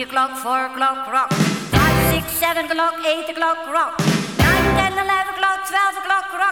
3 o'clock, 4 o'clock, rock. 5, 6, 7 o'clock, 8 o'clock, rock. 9, 10, 11 o'clock, 12 o'clock, rock.